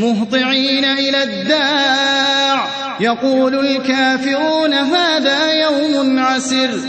مهطعين إلى الداع. يقول الكافرون هذا يوم عسر.